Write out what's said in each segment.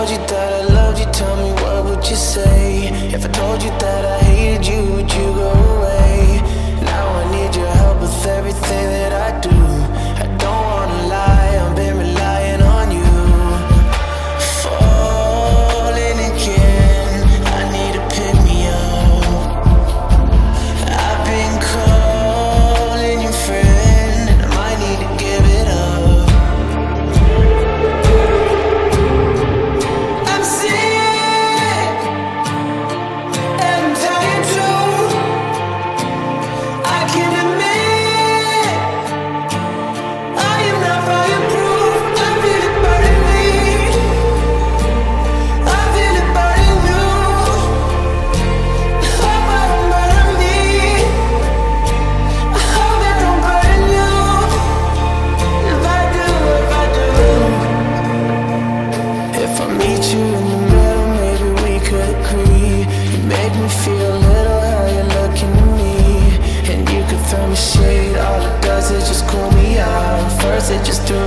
told you that I loved you, tell me what would you say? If I told you meet you in the middle, maybe we could agree. You made me feel a little how you're looking at me. And you could throw me shade, all it does is just cool me out. First it just threw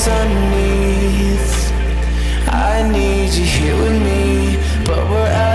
what's underneath. I need you here with me But we're out